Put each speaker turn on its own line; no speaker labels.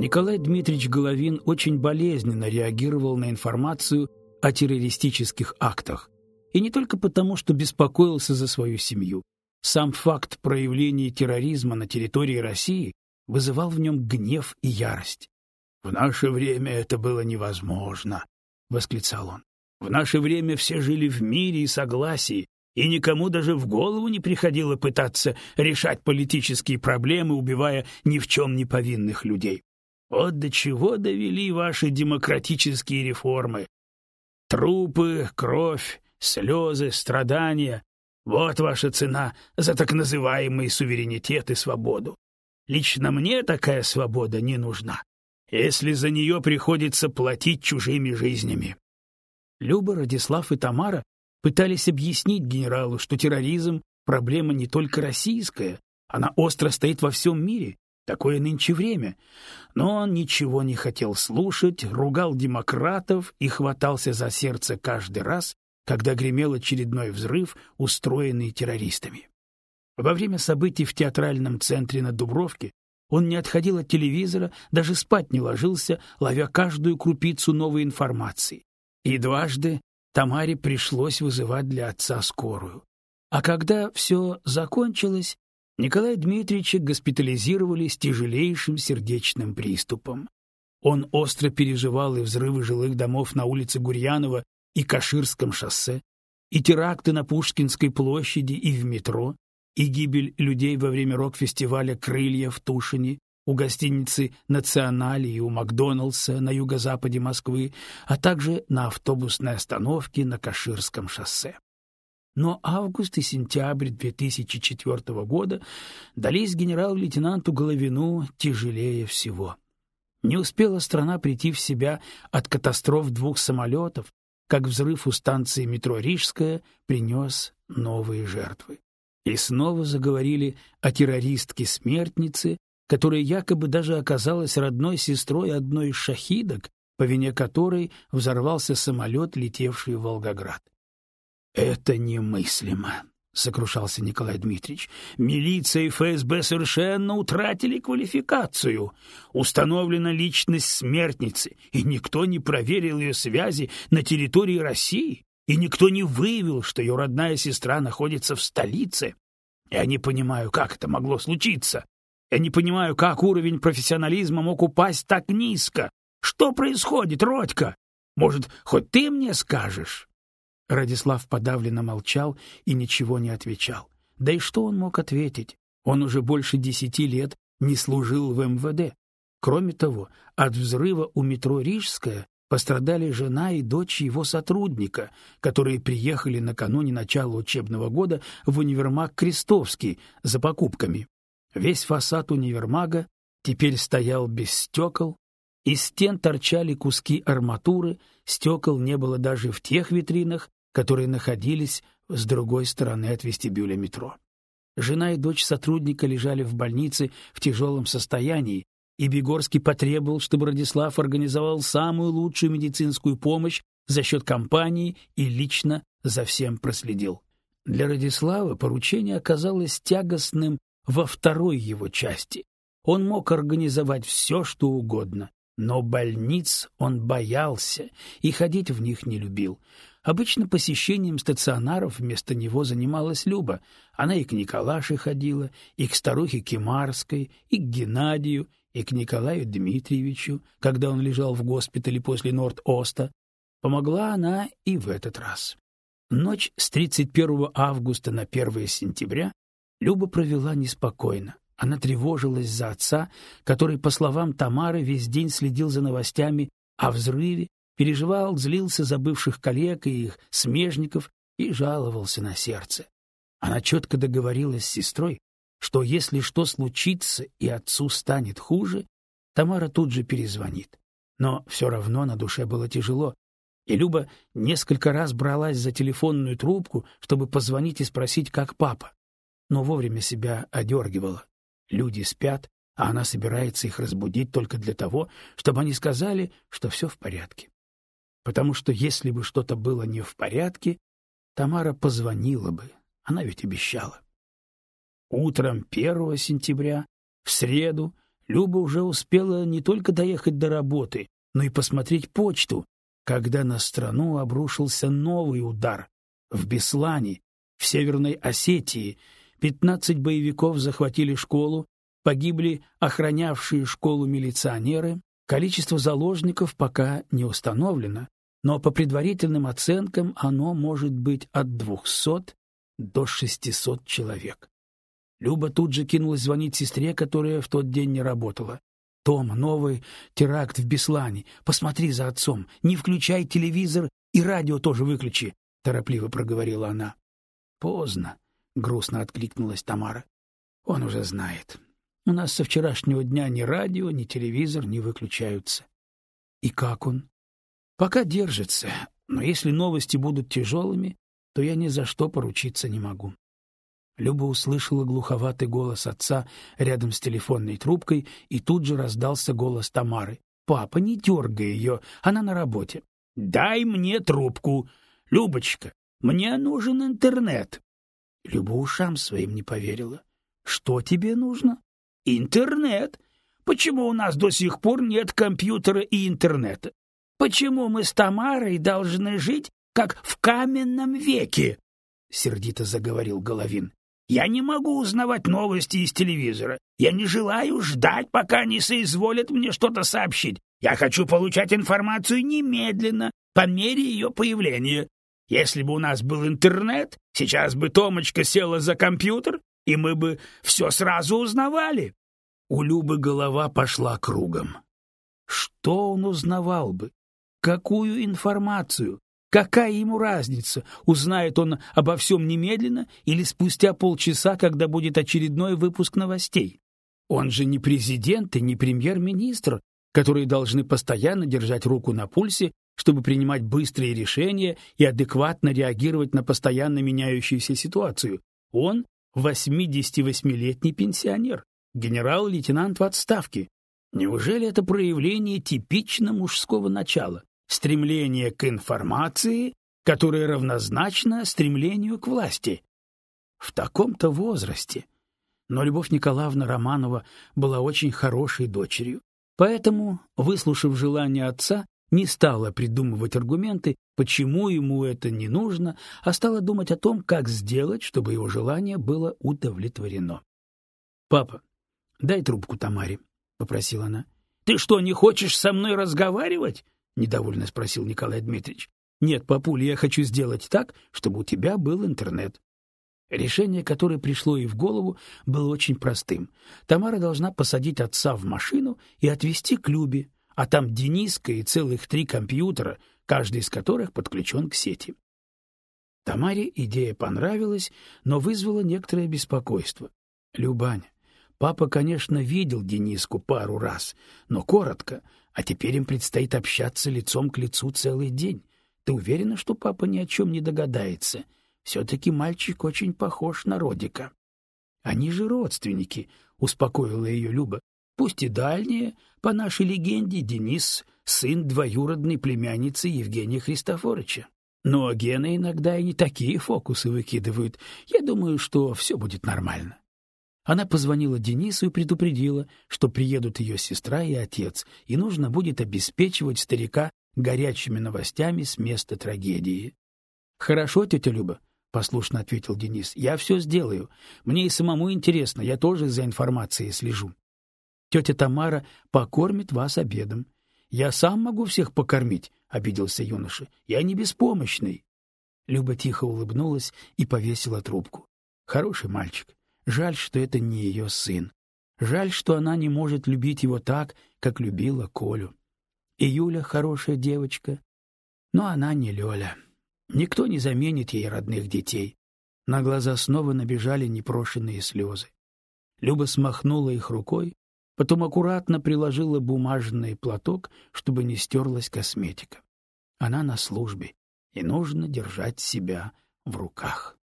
Николай Дмитриевич Головин очень болезненно реагировал на информацию о террористических актах. И не только потому, что беспокоился за свою семью. Сам факт проявления терроризма на территории России вызывал в нем гнев и ярость. «В наше время это было невозможно», — восклицал он. «В наше время все жили в мире и согласии, и никому даже в голову не приходило пытаться решать политические проблемы, убивая ни в чем не повинных людей. Вот до чего довели ваши демократические реформы. Трупы, кровь, слезы, страдания — вот ваша цена за так называемый суверенитет и свободу. Лично мне такая свобода не нужна, если за нее приходится платить чужими жизнями. Люба, Радислав и Тамара пытались объяснить генералу, что терроризм — проблема не только российская, она остро стоит во всем мире, такое нынче время. Но он ничего не хотел слушать, ругал демократов и хватался за сердце каждый раз, когда гремел очередной взрыв, устроенный террористами. Во время событий в театральном центре на Дубровке он не отходил от телевизора, даже спать не ложился, ловя каждую крупицу новой информации. И дважды Тамаре пришлось вызывать для отца скорую. А когда все закончилось, Николая Дмитриевича госпитализировали с тяжелейшим сердечным приступом. Он остро переживал и взрывы жилых домов на улице Гурьянова и Каширском шоссе, и теракты на Пушкинской площади и в метро, и гибель людей во время рок-фестиваля «Крылья» в Тушине, у гостиницы «Национали» и у Макдоналдса на юго-западе Москвы, а также на автобусной остановке на Каширском шоссе. Но август и сентябрь 2004 года дались генерал-лейтенанту Головину тяжелее всего. Не успела страна прийти в себя от катастроф двух самолетов, как взрыв у станции метро Рижская принес новые жертвы. И снова заговорили о террористке-смертнице, которая якобы даже оказалась родной сестрой одной из шахидок, по вине которой взорвался самолет, летевший в Волгоград. «Это немыслимо», — сокрушался Николай Дмитриевич. «Милиция и ФСБ совершенно утратили квалификацию. Установлена личность смертницы, и никто не проверил ее связи на территории России, и никто не выявил, что ее родная сестра находится в столице. Я не понимаю, как это могло случиться. Я не понимаю, как уровень профессионализма мог упасть так низко. Что происходит, Родька? Может, хоть ты мне скажешь?» Радислав подавленно молчал и ничего не отвечал. Да и что он мог ответить? Он уже больше десяти лет не служил в МВД. Кроме того, от взрыва у метро Рижская пострадали жена и дочь его сотрудника, которые приехали накануне начала учебного года в универмаг Крестовский за покупками. Весь фасад универмага теперь стоял без стекол, из стен торчали куски арматуры, стекол не было даже в тех витринах, которые находились с другой стороны от вестибюля метро. Жена и дочь сотрудника лежали в больнице в тяжелом состоянии, и Бегорский потребовал, чтобы Радислав организовал самую лучшую медицинскую помощь за счет компании и лично за всем проследил. Для Радислава поручение оказалось тягостным во второй его части. Он мог организовать все, что угодно, но больниц он боялся и ходить в них не любил. Обычно посещением стационаров вместо него занималась Люба. Она и к Николаше ходила, и к старухе Кимарской, и к Геннадию, и к Николаю Дмитриевичу, когда он лежал в госпитале после Норд-Оста. Помогла она и в этот раз. Ночь с 31 августа на 1 сентября Люба провела неспокойно. Она тревожилась за отца, который, по словам Тамары, весь день следил за новостями о взрыве переживал, злился за бывших коллег и их смежников и жаловался на сердце. Она четко договорилась с сестрой, что если что случится и отцу станет хуже, Тамара тут же перезвонит. Но все равно на душе было тяжело, и Люба несколько раз бралась за телефонную трубку, чтобы позвонить и спросить, как папа. Но вовремя себя одергивала. Люди спят, а она собирается их разбудить только для того, чтобы они сказали, что все в порядке потому что если бы что-то было не в порядке, Тамара позвонила бы, она ведь обещала. Утром 1 сентября, в среду, Люба уже успела не только доехать до работы, но и посмотреть почту, когда на страну обрушился новый удар. В Беслане, в Северной Осетии, 15 боевиков захватили школу, погибли охранявшие школу милиционеры, количество заложников пока не установлено, но по предварительным оценкам оно может быть от 200 до 600 человек. Люба тут же кинулась звонить сестре, которая в тот день не работала. «Том, новый теракт в Беслане. Посмотри за отцом. Не включай телевизор и радио тоже выключи», — торопливо проговорила она. «Поздно», — грустно откликнулась Тамара. «Он уже знает. У нас со вчерашнего дня ни радио, ни телевизор не выключаются». «И как он?» «Пока держится, но если новости будут тяжелыми, то я ни за что поручиться не могу. Люба услышала глуховатый голос отца рядом с телефонной трубкой, и тут же раздался голос Тамары. «Папа, не дергай ее, она на работе». «Дай мне трубку. Любочка, мне нужен интернет». Люба ушам своим не поверила. «Что тебе нужно?» «Интернет. Почему у нас до сих пор нет компьютера и интернета? Почему мы с Тамарой должны жить, как в каменном веке?» — сердито заговорил Головин. Я не могу узнавать новости из телевизора. Я не желаю ждать, пока они соизволят мне что-то сообщить. Я хочу получать информацию немедленно, по мере ее появления. Если бы у нас был интернет, сейчас бы Томочка села за компьютер, и мы бы все сразу узнавали. У Любы голова пошла кругом. Что он узнавал бы? Какую информацию? Какая ему разница, узнает он обо всем немедленно или спустя полчаса, когда будет очередной выпуск новостей? Он же не президент и не премьер-министр, которые должны постоянно держать руку на пульсе, чтобы принимать быстрые решения и адекватно реагировать на постоянно меняющуюся ситуацию. Он 88-летний пенсионер, генерал-лейтенант в отставке. Неужели это проявление типично мужского начала? Стремление к информации, которое равнозначно стремлению к власти. В таком-то возрасте. Но Любовь Николаевна Романова была очень хорошей дочерью, поэтому, выслушав желание отца, не стала придумывать аргументы, почему ему это не нужно, а стала думать о том, как сделать, чтобы его желание было удовлетворено. «Папа, дай трубку Тамаре», — попросила она. «Ты что, не хочешь со мной разговаривать?» Недовольно спросил Николай Дмитриевич. Нет, папуль, я хочу сделать так, чтобы у тебя был интернет. Решение, которое пришло ей в голову, было очень простым. Тамара должна посадить отца в машину и отвезти к Любе, а там Дениска и целых три компьютера, каждый из которых подключен к сети. Тамаре идея понравилась, но вызвала некоторое беспокойство. Любань, папа, конечно, видел Дениску пару раз, но коротко, а теперь им предстоит общаться лицом к лицу целый день. Ты уверена, что папа ни о чем не догадается? Все-таки мальчик очень похож на Родика. Они же родственники, — успокоила ее Люба. Пусть и дальние, по нашей легенде, Денис — сын двоюродной племянницы Евгения Христофоровича. Но Гена иногда и не такие фокусы выкидывают. Я думаю, что все будет нормально. Она позвонила Денису и предупредила, что приедут ее сестра и отец, и нужно будет обеспечивать старика горячими новостями с места трагедии. Хорошо, тетя Люба, послушно ответил Денис. Я все сделаю. Мне и самому интересно, я тоже за информацией слежу. Тетя Тамара покормит вас обедом. Я сам могу всех покормить, обиделся юноша. Я не беспомощный. Люба тихо улыбнулась и повесила трубку. Хороший мальчик. Жаль, что это не ее сын. Жаль, что она не может любить его так, как любила Колю. И Юля хорошая девочка, но она не Лёля. Никто не заменит ей родных детей. На глаза снова набежали непрошенные слезы. Люба смахнула их рукой, потом аккуратно приложила бумажный платок, чтобы не стерлась косметика. Она на службе, и нужно держать себя в руках.